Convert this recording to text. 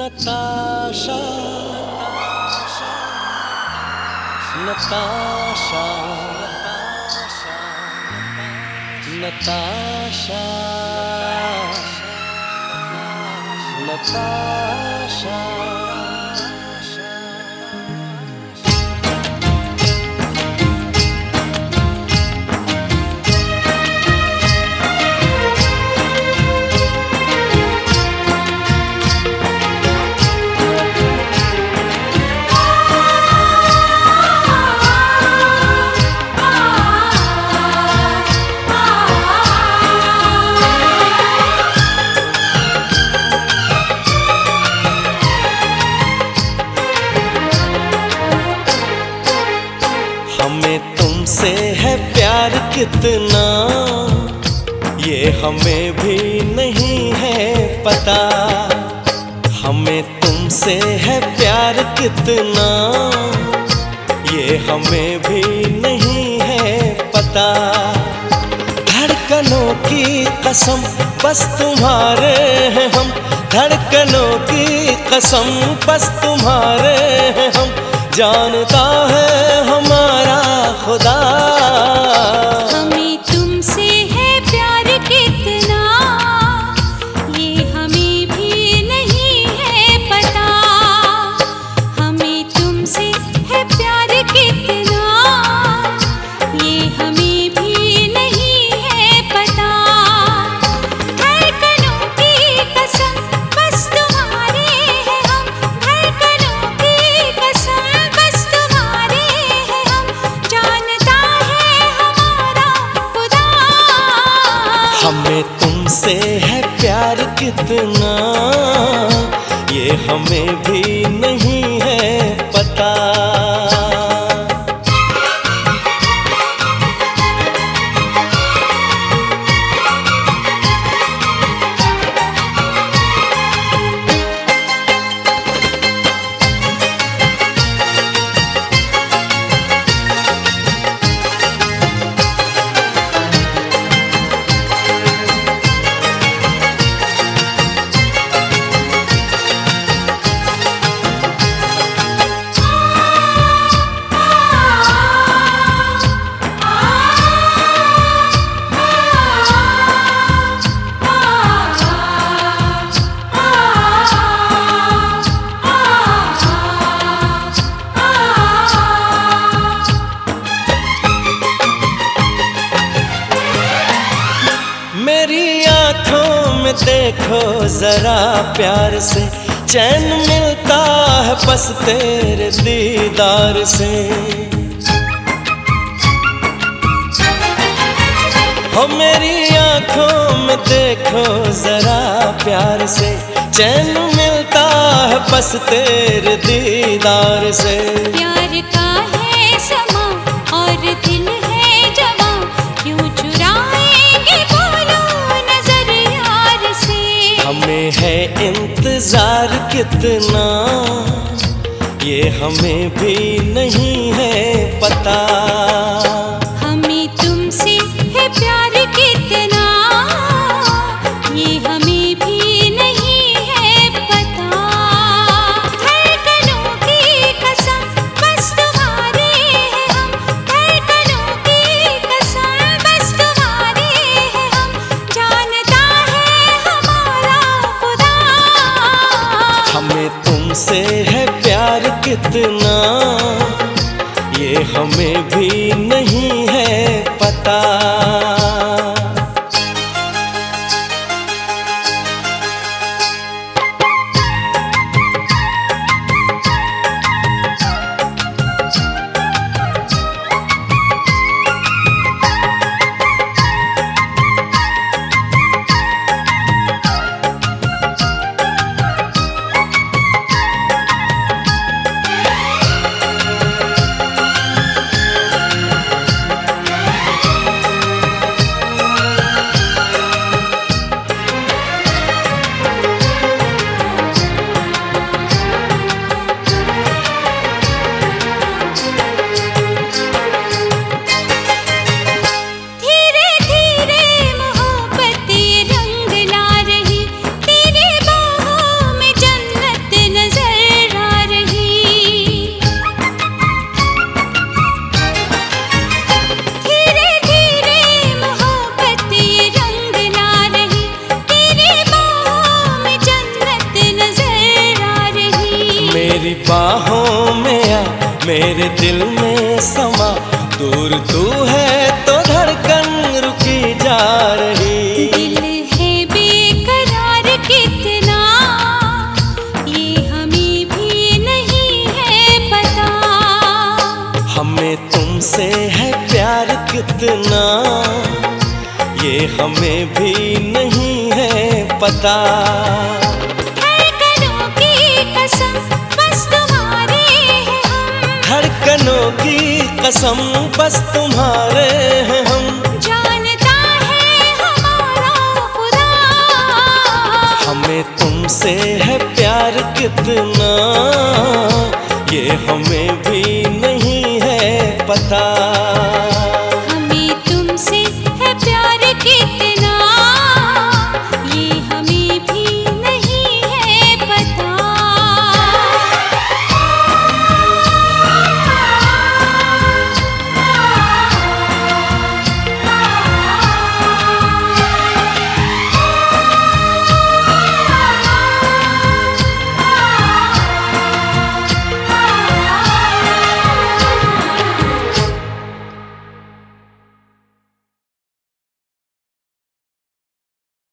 Natasha, Natasha, Natasha, Natasha, Natasha, Natasha. Natasha. कितना? ये हमें भी नहीं है पता। हमें तुमसे है प्यार कितना? ये हमें भी नहीं है पता। धड़कनों की कसम, बस तुम्हारे हैं हम। धड़कनों की कसम, बस तुम्हारे हैं हम। जानता है हमारा खुदा। भी नहीं देखो जरा प्यार से। चैन मिलता है बस तेरे दीदार से। हो मेरी आँखों में देखो जरा प्यार से। चैन मिलता है बस तेरे दीदार है इंतज़ार कितना? ये हमें भी नहीं है पता। तुमसे मेरी बाहों में आ मेरे दिल में समा। दूर तू है तो धड़कन रुकी जा रही। दिल है बेकरार कितना ये हमें भी नहीं है पता। हमें तुमसे है प्यार कितना ये हमें भी नहीं है पता। धड़कनों की कसम बस तुम्हारे हैं हम। जानता है हमारा खुदा। हमें तुमसे है प्यार कितना ये हमें भी नहीं है पता।